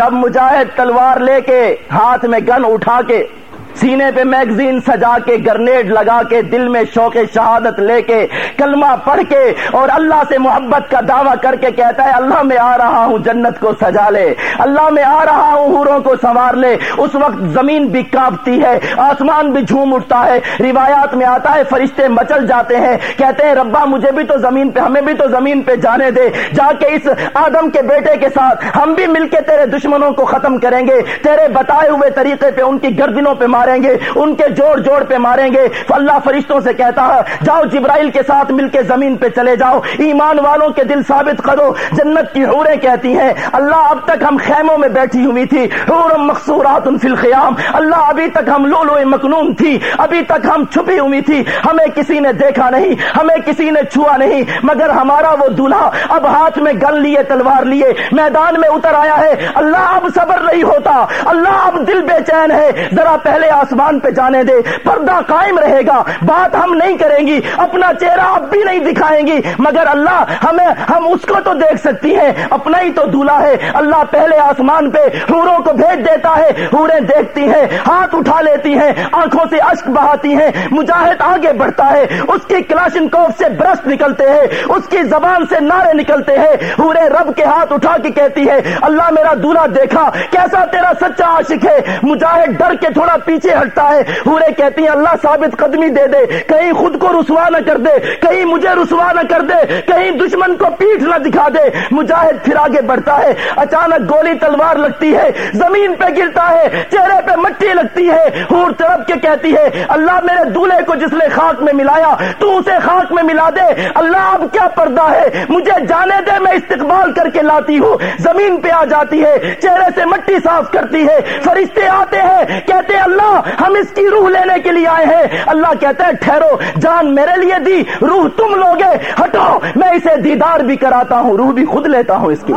جب مجاہد تلوار لے کے ہاتھ میں گن اٹھا کے سینے پہ میگزین سجا کے گرنیڈ لگا کے دل میں شوق شہادت لے کے کلمہ پڑھ کے اور اللہ سے محبت کا دعویٰ کر کے کہتا ہے، اللہ میں آ رہا ہوں، جنت کو سجا لے۔ اللہ میں آ رہا ہوں ہوروں کو سنوار لے۔ اس وقت زمین بھی کانپتی ہے، آسمان بھی جھوم اٹھتا ہے۔ روایات میں آتا ہے، فرشتے مچل جاتے ہیں۔ کہتے ہیں، ربا، مجھے بھی تو زمین پہ، ہمیں بھی تو زمین پہ جانے دے۔ جا کے اس آدم کے بیٹے کے ساتھ ہم بھی مل کے تیرے دشمنوں کو ختم کریں گے۔ تیرے بتائے ہوئے طریقے پہ، ان کی گردنوں پہ مارے ماریں گے، ان کے جوڑ جوڑ پہ ماریں گے۔ اللہ فرشتوں سے کہتا ہے، جاؤ جبرائیل کے ساتھ مل کے زمین پہ چلے جاؤ۔ ایمان والوں کے دل ثابت کرو، جنت کی حوریں کہتی ہیں، اللہ اب تک ہم خیموں میں بیٹھی ہوئی تھی حور مقصورات فی الخیام۔ اللہ ابھی تک ہم لولو مکنون تھی، ابھی تک ہم چھپی ہوئی تھی۔ ہمیں کسی نے دیکھا نہیں، ہمیں کسی نے چھوا نہیں، مگر ہمارا وہ دلہا اب ہاتھ میں گن لیے، تلوار لیے، میدان میں اتر آیا ہے۔ اللہ اب صبر نہیں ہوتا، اللہ اب دل بے چین ہے۔ ذرا پہلے آسمان پہ جانے دے، پردہ قائم رہے گا۔ بات ہم نہیں کریں گی، اپنا چہرہ اب بھی نہیں دکھائیں گی۔ مگر اللہ ہمیں، ہم اس کو تو دیکھ سکتی ہیں۔ اپنا ہی تو دلہا ہے۔ اللہ پہلے آسمان پہ ہوروں کو بھیج دیتا ہے۔ ہوریں دیکھتی ہیں، ہاتھ اٹھا لیتی ہیں، آنکھوں سے اشک بہاتی ہیں۔ مجاہد آگے بڑھتا ہے۔ اس کی کلاشن کوف سے برس نکلتے ہیں۔ اس کی زبان سے نعرے نکلتے ہیں۔ ہورے رب کے ہاتھ اٹھا کے کہتی ہے اللہ میرا دلہا دیکھا، کیسا تیرا سچا عاشق ہے؟ مجاہد ڈر کے تھوڑا پیچھے پیچھے ہٹتا ہے۔ ہورے کہتی ہیں، اللہ ثابت قدمی دے دے۔ کہیں خود کو رسوا نہ کر دے، کہیں مجھے رسوا نہ کر دے، کہیں دشمن کو پیٹ نہ دکھا دے۔ مجاہد پھر آگے بڑھتا ہے، اچانک گولی تلوار لگتی ہے، زمین پہ گرتا ہے، چہرے پہ مٹی لگتی ہے۔ ہور طرف کے کہتی ہے، اللہ میرے دولہے کو جس نے خاک میں ملایا، تو اسے خاک میں ملا دے۔ اللہ اب کیا پردہ ہے؟ مجھے جانے دے، میں استقبال کر کے لاتی ہوں۔ زمین پہ آ جاتی ہے، چہرے سے مٹی صاف کرتی ہے۔ فرشتے آتے ہیں، کہتے اللہ ہم اس کی روح لینے کے لیے آئے ہیں۔ اللہ کہتے ہیں ٹھہرو، جان میرے لیے دی، روح تم لوگے، ہٹو۔ میں اسے دیدار بھی کراتا ہوں، روح بھی خود لیتا ہوں اس کی۔